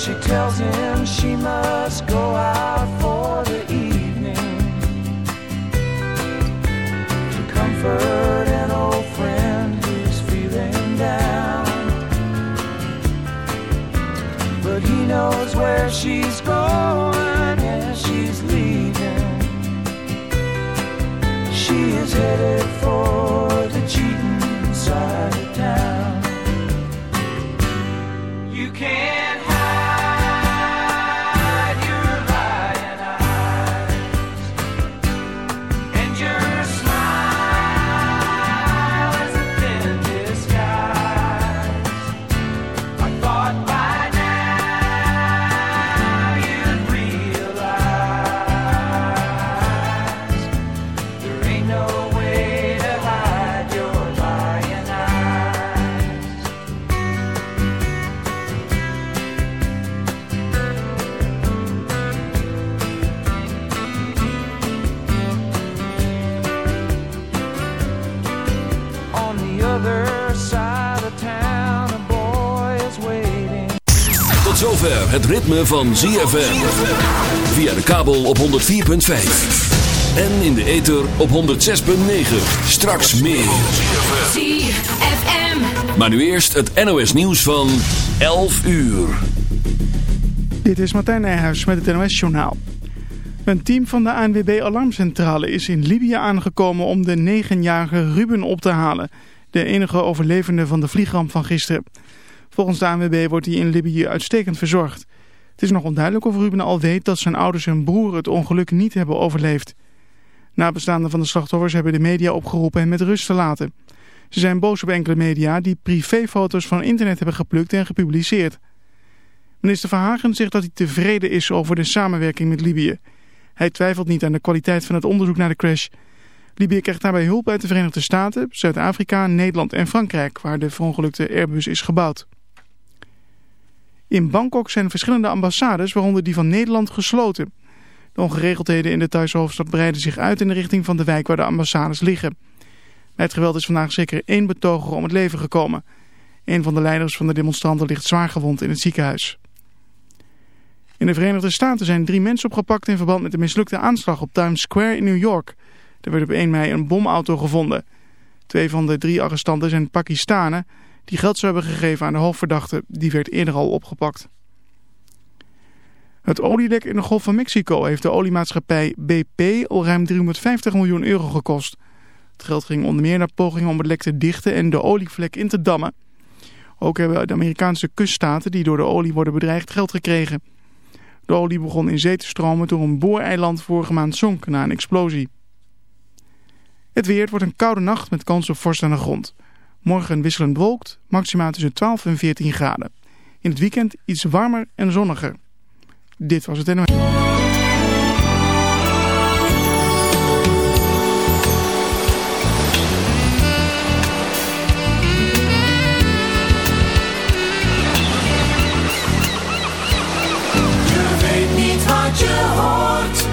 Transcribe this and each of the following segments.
she tells him she must go out for the evening to comfort an old friend who's feeling down. But he knows where she's going waited for. Het ritme van ZFM. Via de kabel op 104.5. En in de ether op 106.9. Straks meer. ZFM. Maar nu eerst het NOS nieuws van 11 uur. Dit is Martijn Nijhuis met het NOS-journaal. Een team van de ANWB Alarmcentrale is in Libië aangekomen om de negenjarige Ruben op te halen. De enige overlevende van de vliegramp van gisteren. Volgens de ANWB wordt hij in Libië uitstekend verzorgd. Het is nog onduidelijk of Ruben al weet dat zijn ouders en broer het ongeluk niet hebben overleefd. Nabestaanden van de slachtoffers hebben de media opgeroepen hen met rust te laten. Ze zijn boos op enkele media die privéfoto's van internet hebben geplukt en gepubliceerd. Minister Verhagen zegt dat hij tevreden is over de samenwerking met Libië. Hij twijfelt niet aan de kwaliteit van het onderzoek naar de crash. Libië krijgt daarbij hulp uit de Verenigde Staten, Zuid-Afrika, Nederland en Frankrijk, waar de verongelukte Airbus is gebouwd. In Bangkok zijn verschillende ambassades, waaronder die van Nederland, gesloten. De ongeregeldheden in de Thaise hoofdstad breiden zich uit in de richting van de wijk waar de ambassades liggen. Bij het geweld is vandaag zeker één betoger om het leven gekomen. Een van de leiders van de demonstranten ligt zwaar gewond in het ziekenhuis. In de Verenigde Staten zijn drie mensen opgepakt in verband met de mislukte aanslag op Times Square in New York. Er werd op 1 mei een bomauto gevonden. Twee van de drie arrestanten zijn Pakistanen die geld zou hebben gegeven aan de hoofdverdachte. Die werd eerder al opgepakt. Het olielek in de Golf van Mexico heeft de oliemaatschappij BP al ruim 350 miljoen euro gekost. Het geld ging onder meer naar pogingen om het lek te dichten en de olievlek in te dammen. Ook hebben de Amerikaanse kuststaten die door de olie worden bedreigd geld gekregen. De olie begon in zee te stromen toen een booreiland vorige maand zonk na een explosie. Het weer wordt een koude nacht met kans op vorst aan de grond. Morgen wisselend bewolkt, maximaal tussen 12 en 14 graden. In het weekend iets warmer en zonniger. Dit was het NOS. Je hoort.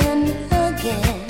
again. again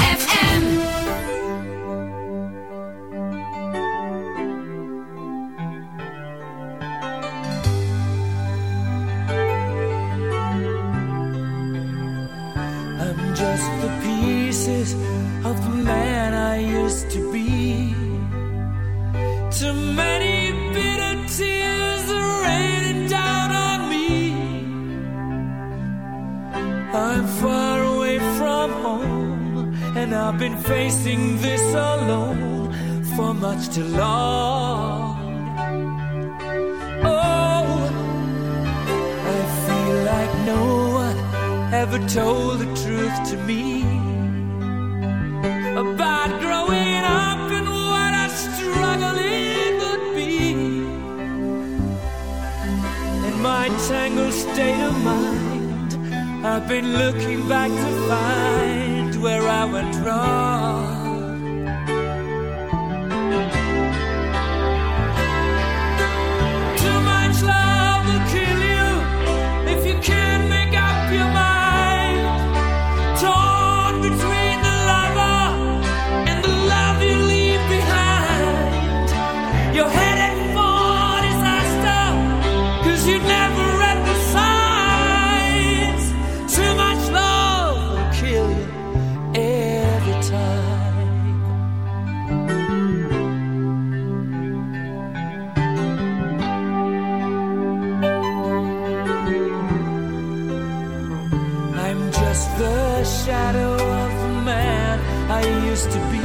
used to be.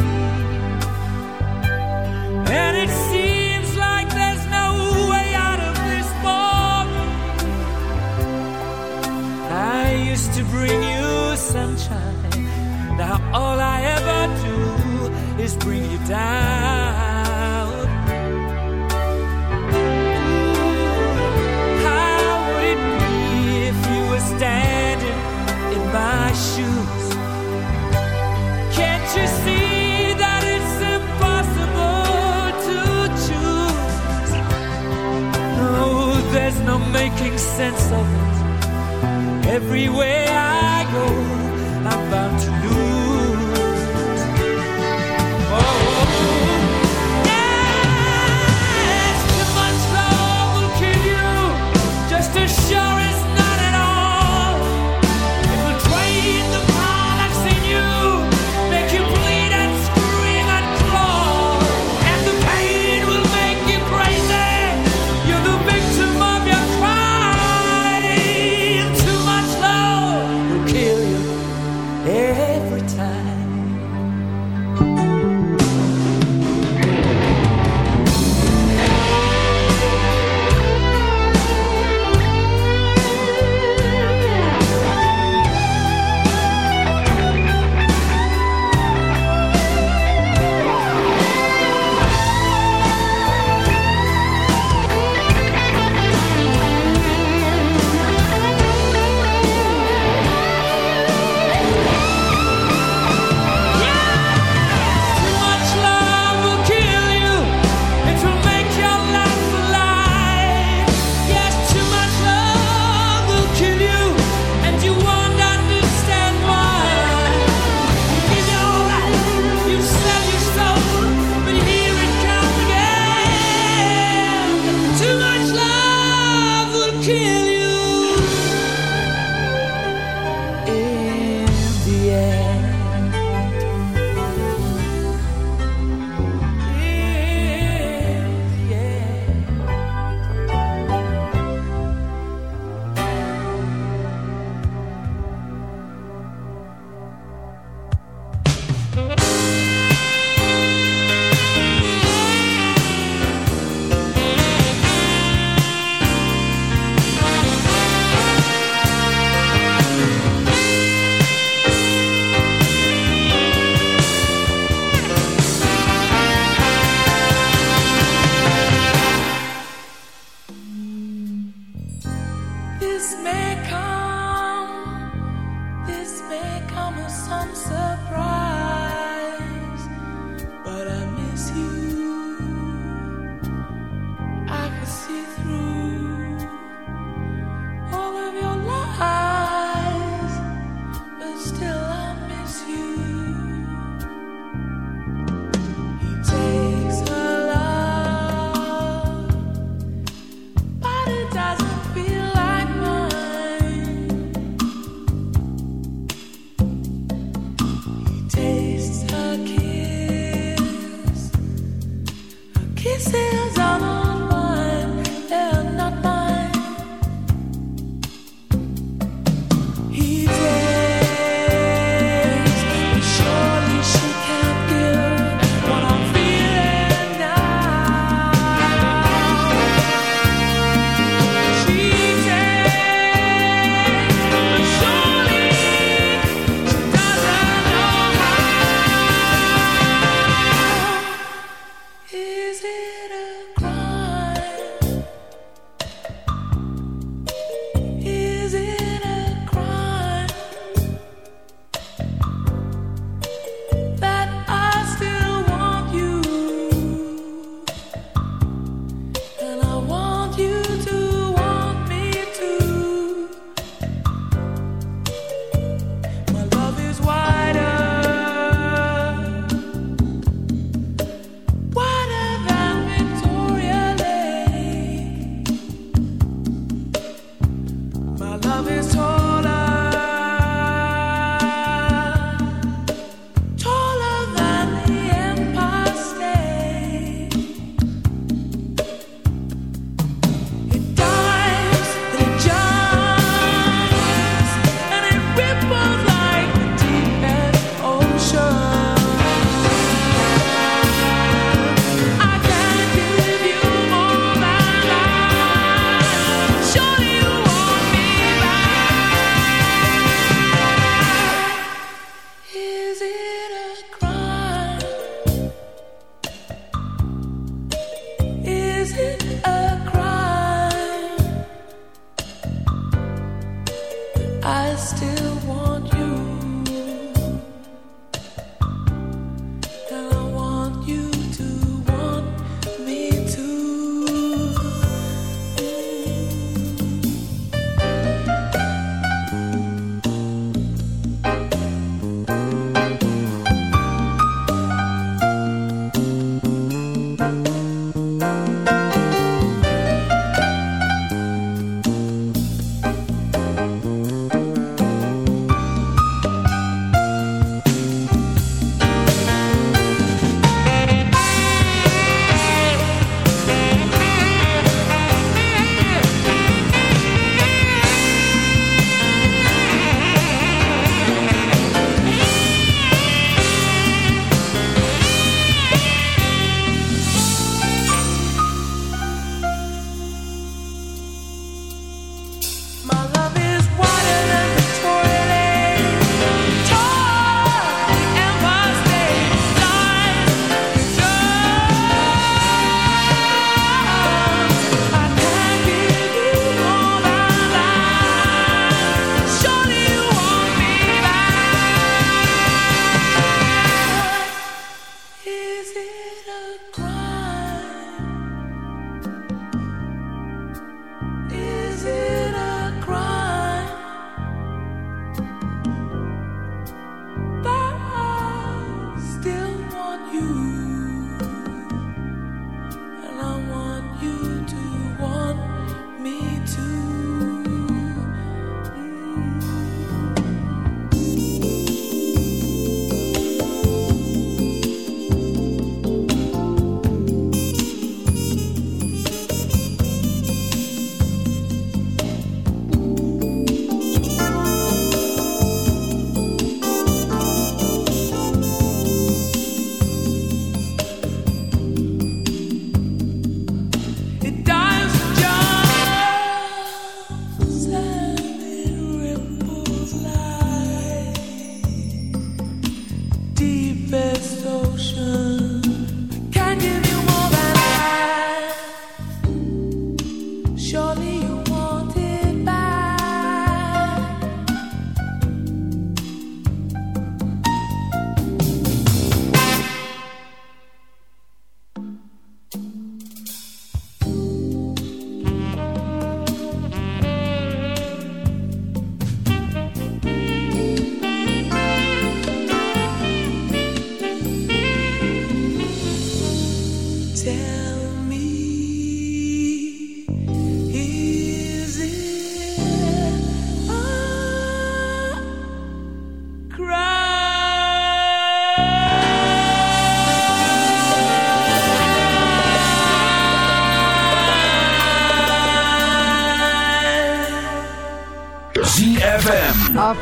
And it seems like there's no way out of this ballroom. I used to bring you sunshine. Now all I ever do is bring you down. sense of it. Everywhere I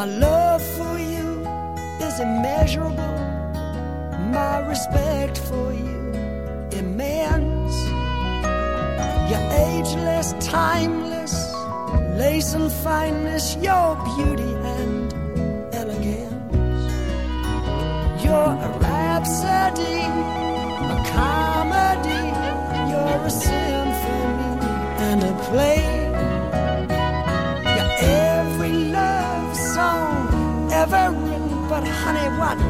My love for you is immeasurable, my respect for you immense. You're ageless, timeless, lace and fineness, your beauty and elegance. You're a rhapsody. Johnny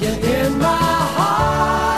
You're in my heart.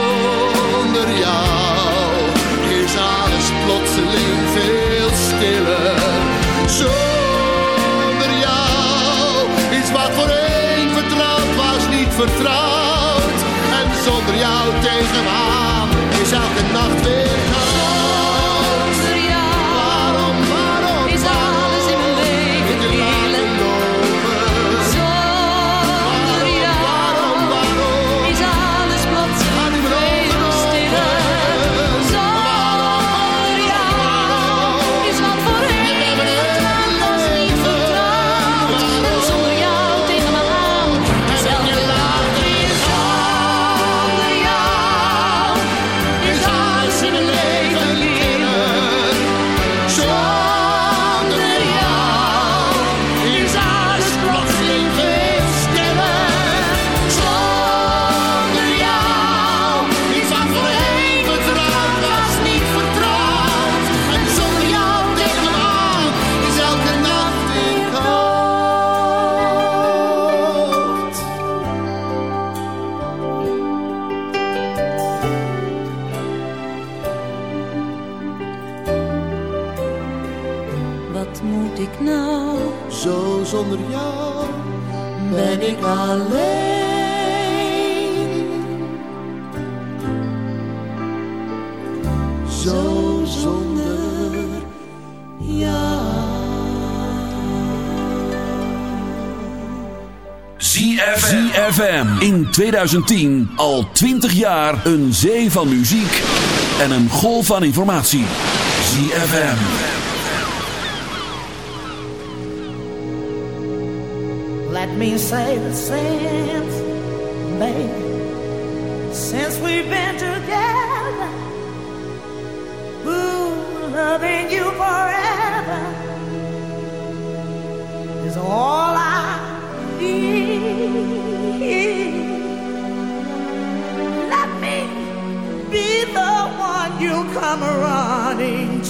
veel stiller. Zonder jou, iets wat één vertrouwd was, niet vertrouwd. En zonder jou tegenaan is elke nacht weer 2010 al 20 jaar een zee van muziek en een golf van informatie. ZFM. Let me say the same, baby. Since we've been together, ooh, loving you forever is all I you come running.